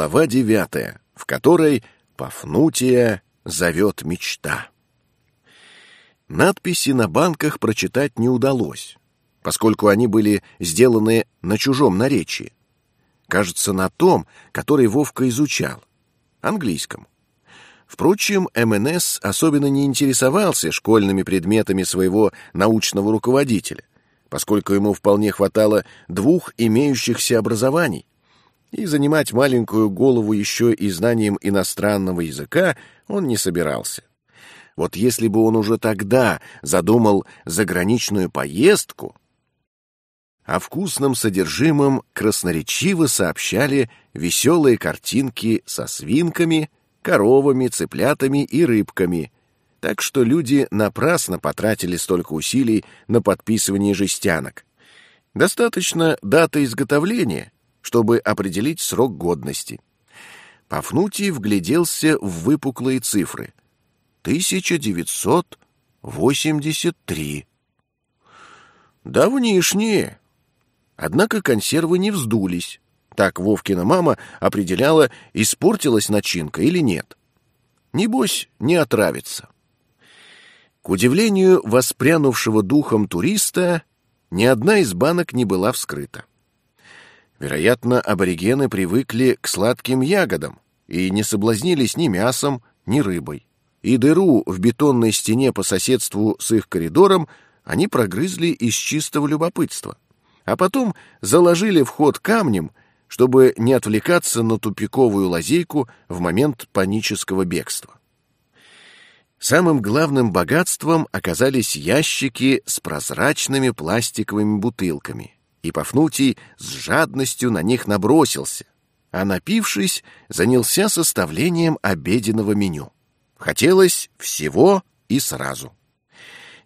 Глава девятая, в которой Пафнутия зовет мечта. Надписи на банках прочитать не удалось, поскольку они были сделаны на чужом наречии. Кажется, на том, который Вовка изучал, английском. Впрочем, МНС особенно не интересовался школьными предметами своего научного руководителя, поскольку ему вполне хватало двух имеющихся образований, и занимать маленькую голову еще и знанием иностранного языка он не собирался. Вот если бы он уже тогда задумал заграничную поездку, о вкусном содержимом красноречиво сообщали веселые картинки со свинками, коровами, цыплятами и рыбками, так что люди напрасно потратили столько усилий на подписывание жестянок. Достаточно даты изготовления, чтобы определить срок годности. Пафнутий вгляделся в выпуклые цифры. 1983. Давнишние. Однако консервы не вздулись. Так Вовкина мама определяла, испортилась начинка или нет. Небось, не отравится. К удивлению воспрянувшего духом туриста, ни одна из банок не была вскрыта. Вероятно, аборигены привыкли к сладким ягодам и не соблазнились ни мясом, ни рыбой. И дыру в бетонной стене по соседству с их коридором они прогрызли из чистого любопытства. А потом заложили вход камнем, чтобы не отвлекаться на тупиковую лазейку в момент панического бегства. Самым главным богатством оказались ящики с прозрачными пластиковыми бутылками — и Пафнутий с жадностью на них набросился, а напившись, занялся составлением обеденного меню. Хотелось всего и сразу.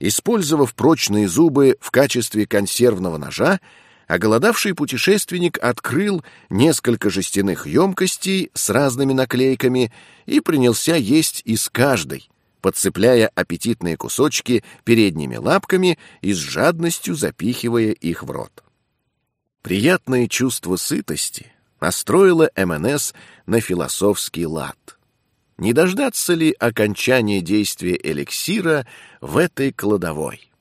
Использовав прочные зубы в качестве консервного ножа, оголодавший путешественник открыл несколько жестяных емкостей с разными наклейками и принялся есть из каждой, подцепляя аппетитные кусочки передними лапками и с жадностью запихивая их в рот. Приятное чувство сытости настроило МНС на философский лад. Не дождаться ли окончания действия эликсира в этой кладовой?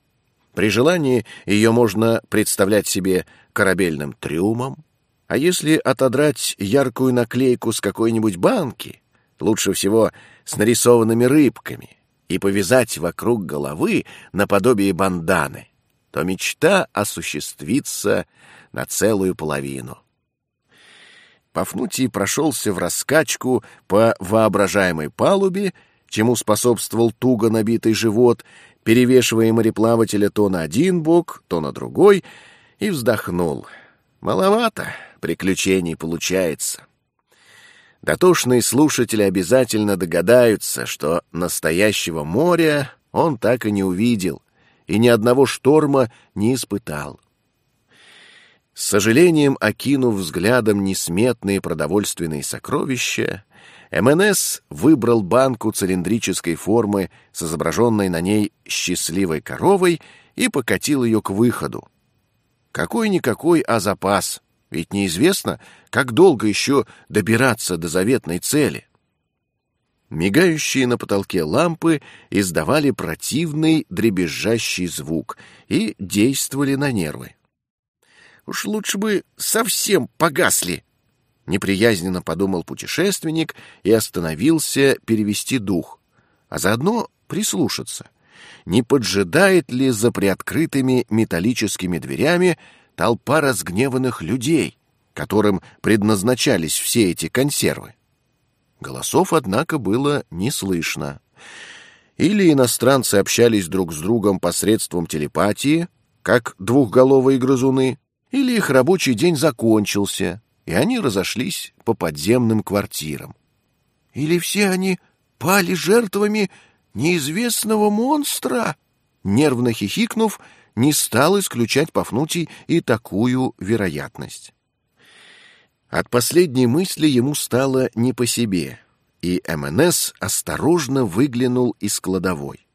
При желании ее можно представлять себе корабельным трюмом, а если отодрать яркую наклейку с какой-нибудь банки, лучше всего с нарисованными рыбками, и повязать вокруг головы наподобие банданы, то мечта осуществится на целую половину. Пафнутий прошелся в раскачку по воображаемой палубе, чему способствовал туго набитый живот, перевешивая мореплавателя то на один бок, то на другой, и вздохнул. Маловато приключений получается. Дотошные слушатели обязательно догадаются, что настоящего моря он так и не увидел, и ни одного шторма не испытал. С сожалением окинув взглядом несметные продовольственные сокровища, МНС выбрал банку цилиндрической формы с изображенной на ней счастливой коровой и покатил ее к выходу. Какой-никакой, а запас, ведь неизвестно, как долго еще добираться до заветной цели. Мигающие на потолке лампы издавали противный дребезжащий звук и действовали на нервы. Уж лучше бы совсем погасли. Неприязненно подумал путешественник и остановился перевести дух, а заодно прислушаться. Не поджидает ли за приоткрытыми металлическими дверями толпа разгневанных людей, которым предназначались все эти консервы? Голосов, однако, было не слышно. Или иностранцы общались друг с другом посредством телепатии, как двухголовые грызуны, или их рабочий день закончился, и они разошлись по подземным квартирам. Или все они пали жертвами неизвестного монстра? Нервно хихикнув, не стал исключать Пафнутий и такую вероятность. От последней мысли ему стало не по себе, и МНС осторожно выглянул из кладовой.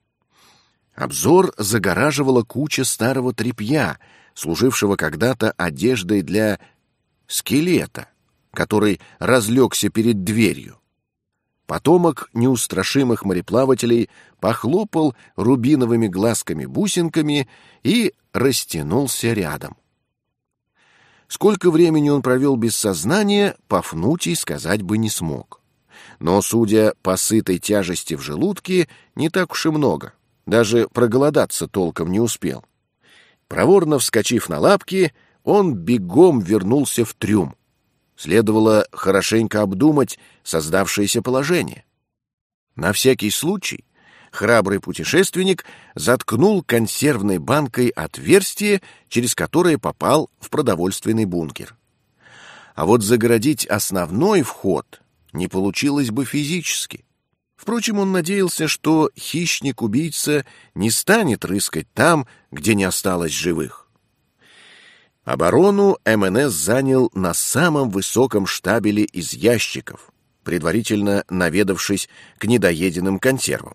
Обзор загораживала куча старого тряпья — служившего когда-то одеждой для скелета, который разлегся перед дверью. Потомок неустрашимых мореплавателей похлопал рубиновыми глазками-бусинками и растянулся рядом. Сколько времени он провел без сознания, Пафнутий сказать бы не смог. Но, судя по сытой тяжести в желудке, не так уж и много. Даже проголодаться толком не успел. Проворно вскочив на лапки, он бегом вернулся в трюм. Следовало хорошенько обдумать создавшееся положение. На всякий случай храбрый путешественник заткнул консервной банкой отверстие, через которое попал в продовольственный бункер. А вот загородить основной вход не получилось бы физически. Впрочем, он надеялся, что хищник-убийца не станет рыскать там, где не осталось живых. Оборону МНС занял на самом высоком штабеле из ящиков, предварительно наведавшись к недоеденным консервам.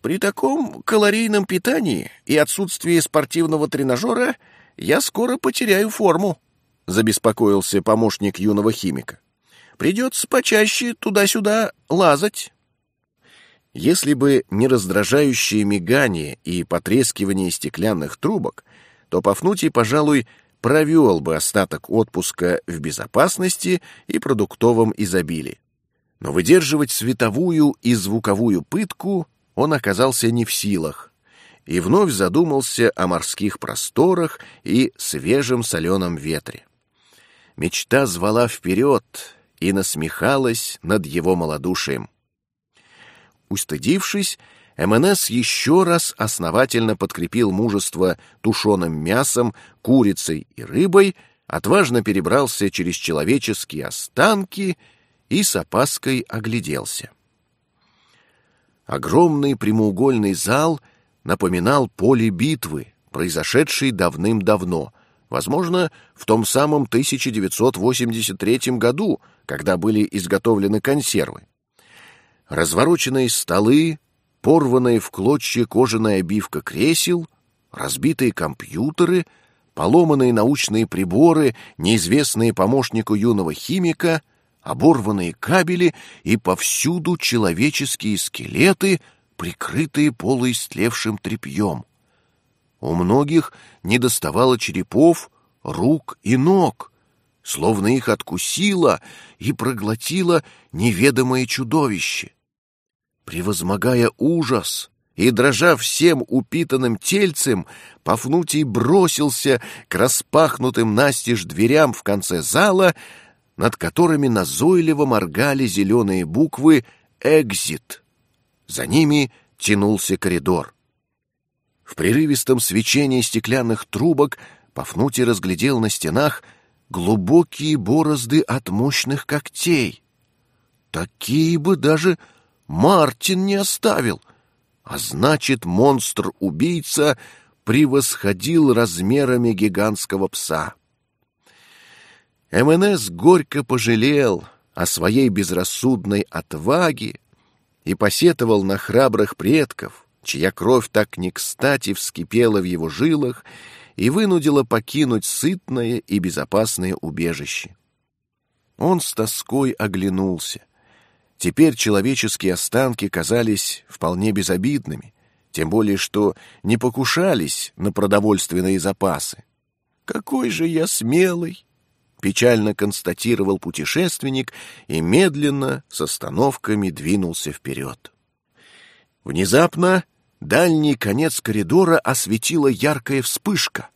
При таком калорийном питании и отсутствии спортивного тренажера я скоро потеряю форму, забеспокоился помощник юного химика. Придется почаще туда-сюда лазать. Если бы не раздражающее мигание и потрескивание стеклянных трубок, то Пафнутий, пожалуй, провел бы остаток отпуска в безопасности и продуктовом изобилии. Но выдерживать световую и звуковую пытку он оказался не в силах и вновь задумался о морских просторах и свежем соленом ветре. Мечта звала вперед и насмехалась над его малодушием. Устыдившись, МНС еще раз основательно подкрепил мужество тушеным мясом, курицей и рыбой, отважно перебрался через человеческие останки и с опаской огляделся. Огромный прямоугольный зал напоминал поле битвы, произошедшей давным-давно, возможно, в том самом 1983 году, когда были изготовлены консервы. Развороченные столы, порванная в клочья кожаная обивка кресел, разбитые компьютеры, поломанные научные приборы, неизвестные помощнику юного химика, оборванные кабели и повсюду человеческие скелеты, прикрытые полуистлевшим тряпьем. У многих недоставало черепов, рук и ног, словно их откусило и проглотило неведомое чудовище. Превозмогая ужас и дрожа всем упитанным тельцем, Пафнутий бросился к распахнутым настежь дверям в конце зала, над которыми назойливо моргали зеленые буквы «Экзит». За ними тянулся коридор. В прерывистом свечении стеклянных трубок Пафнутий разглядел на стенах глубокие борозды от мощных когтей. Такие бы даже Мартин не оставил, а значит, монстр-убийца превосходил размерами гигантского пса. МНС горько пожалел о своей безрассудной отваге и посетовал на храбрых предков, чья кровь так не кстати вскипела в его жилах и вынудила покинуть сытное и безопасное убежище. Он с тоской оглянулся. Теперь человеческие останки казались вполне безобидными, тем более что не покушались на продовольственные запасы. «Какой же я смелый!» — печально констатировал путешественник и медленно с остановками двинулся вперед. Внезапно дальний конец коридора осветила яркая вспышка.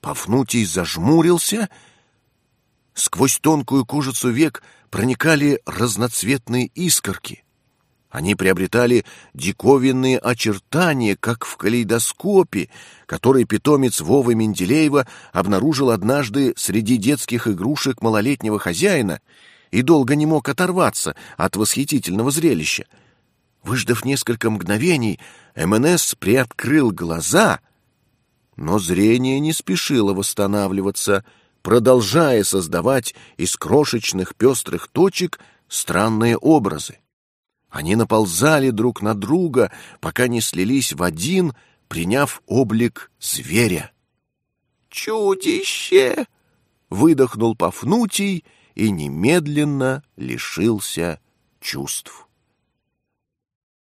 Пафнутий зажмурился. Сквозь тонкую кожицу век — проникали разноцветные искорки. Они приобретали диковинные очертания, как в калейдоскопе, который питомец Вовы Менделеева обнаружил однажды среди детских игрушек малолетнего хозяина и долго не мог оторваться от восхитительного зрелища. Выждав несколько мгновений, МНС приоткрыл глаза, но зрение не спешило восстанавливаться — продолжая создавать из крошечных пестрых точек странные образы. Они наползали друг на друга, пока не слились в один, приняв облик зверя. «Чудище!» — выдохнул Пафнутий и немедленно лишился чувств.